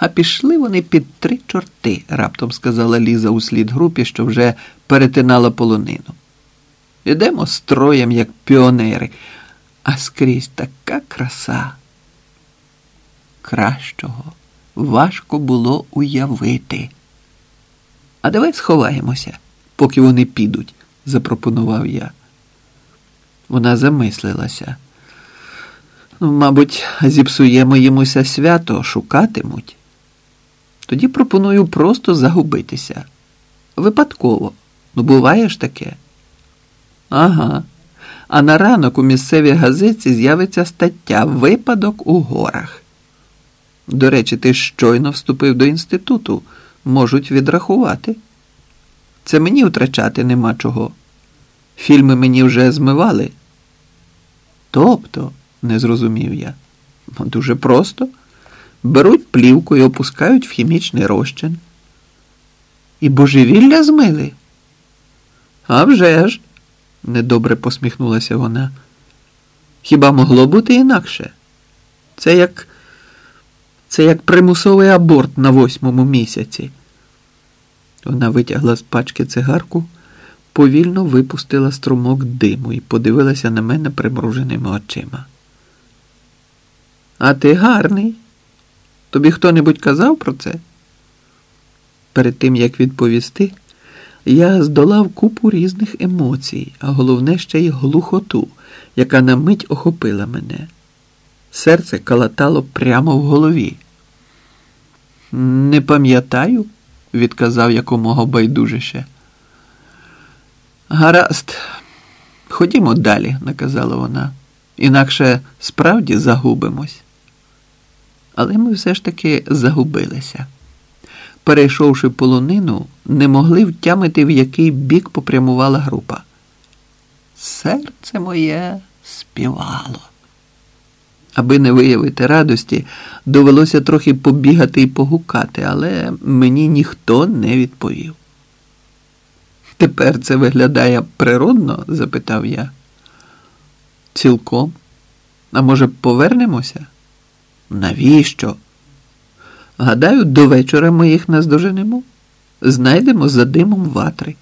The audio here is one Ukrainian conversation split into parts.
А пішли вони під три чорти, раптом сказала Ліза услід групі, що вже перетинала полонину. Ідемо строєм, як піонери, а скрізь така краса. Кращого важко було уявити. А давай сховаємося, поки вони підуть, запропонував я. Вона замислилася. Ну, мабуть, зіпсуємо їмуся свято, шукатимуть. Тоді пропоную просто загубитися. Випадково. Ну, буває ж таке. Ага. А на ранок у місцевій газеті з'явиться стаття Випадок у горах. До речі, ти щойно вступив до інституту, можуть відрахувати. Це мені втрачати нема чого. Фільми мені вже змивали. Тобто, не зрозумів я. «Ну, Дуже просто. Беруть плівку і опускають в хімічний розчин. І божевілля змили. «А вже ж!» – недобре посміхнулася вона. Хіба могло бути інакше? Це як це як примусовий аборт на восьмому місяці. Вона витягла з пачки цигарку, повільно випустила струмок диму і подивилася на мене примруженими очима. А ти гарний. Тобі хто-небудь казав про це? Перед тим як відповісти, я здолав купу різних емоцій, а головне ще й глухоту, яка на мить охопила мене. Серце калатало прямо в голові. Не пам'ятаю, відказав якомога байдужище. Гаразд, ходімо далі, наказала вона, інакше справді загубимось. Але ми все ж таки загубилися. Перейшовши полонину, не могли втямити, в який бік попрямувала група. Серце моє співало. Аби не виявити радості, довелося трохи побігати і погукати, але мені ніхто не відповів. Тепер це виглядає природно? запитав я. Цілком. А може, повернемося? Навіщо? Гадаю, до вечора ми їх наздоженемо. Знайдемо за димом ватри.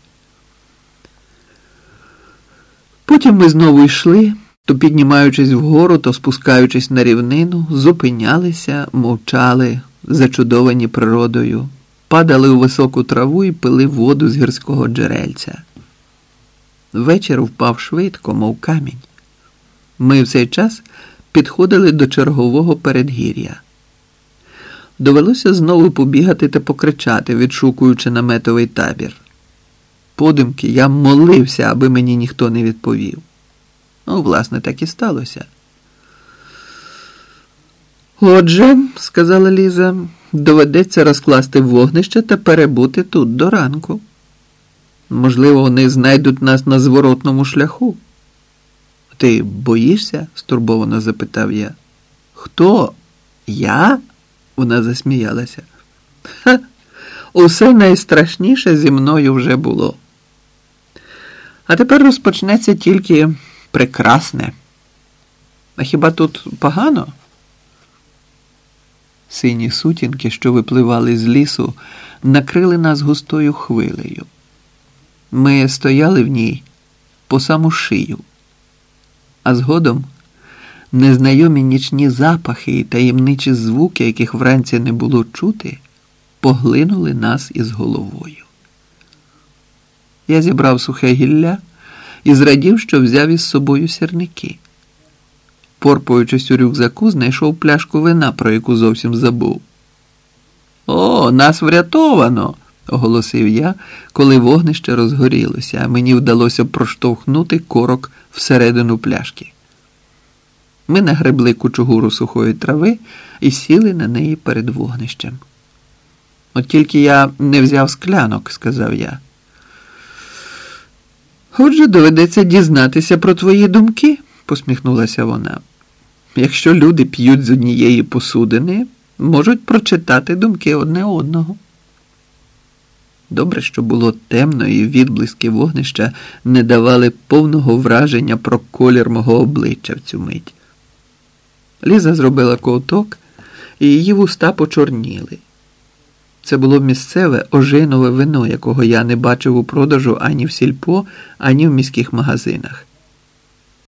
Потім ми знову йшли, то піднімаючись вгору, то спускаючись на рівнину, зупинялися, мовчали, зачудовані природою, падали у високу траву і пили воду з гірського джерельця. Вечір впав швидко, мов камінь. Ми в цей час підходили до чергового передгір'я. Довелося знову побігати та покричати, відшукуючи наметовий табір. Подумки я молився, аби мені ніхто не відповів. Ну, власне, так і сталося. Отже, сказала Ліза, доведеться розкласти вогнище та перебути тут до ранку. Можливо, вони знайдуть нас на зворотному шляху. Ти боїшся? стурбовано запитав я. Хто? Я? Вона засміялася. Ха, усе найстрашніше зі мною вже було. А тепер розпочнеться тільки прекрасне. А хіба тут погано? Сині сутінки, що випливали з лісу, накрили нас густою хвилею. Ми стояли в ній по саму шию, а згодом незнайомі нічні запахи і таємничі звуки, яких вранці не було чути, поглинули нас із головою. Я зібрав сухе гілля і зрадів, що взяв із собою сірники. Порпуючись у рюкзаку, знайшов пляшку вина, про яку зовсім забув. О, нас врятовано! Оголосив я, коли вогнище розгорілося, а мені вдалося проштовхнути корок всередину пляшки. Ми нагребли кучугуру сухої трави і сіли на неї перед вогнищем. От тільки я не взяв склянок, сказав я. Отже, доведеться дізнатися про твої думки, посміхнулася вона. Якщо люди п'ють з однієї посудини, можуть прочитати думки одне одного. Добре, що було темно, і відблиски вогнища не давали повного враження про колір мого обличчя в цю мить. Ліза зробила ковток, і її вуста почорніли. Це було місцеве ожинове вино, якого я не бачив у продажу ані в сільпо, ані в міських магазинах.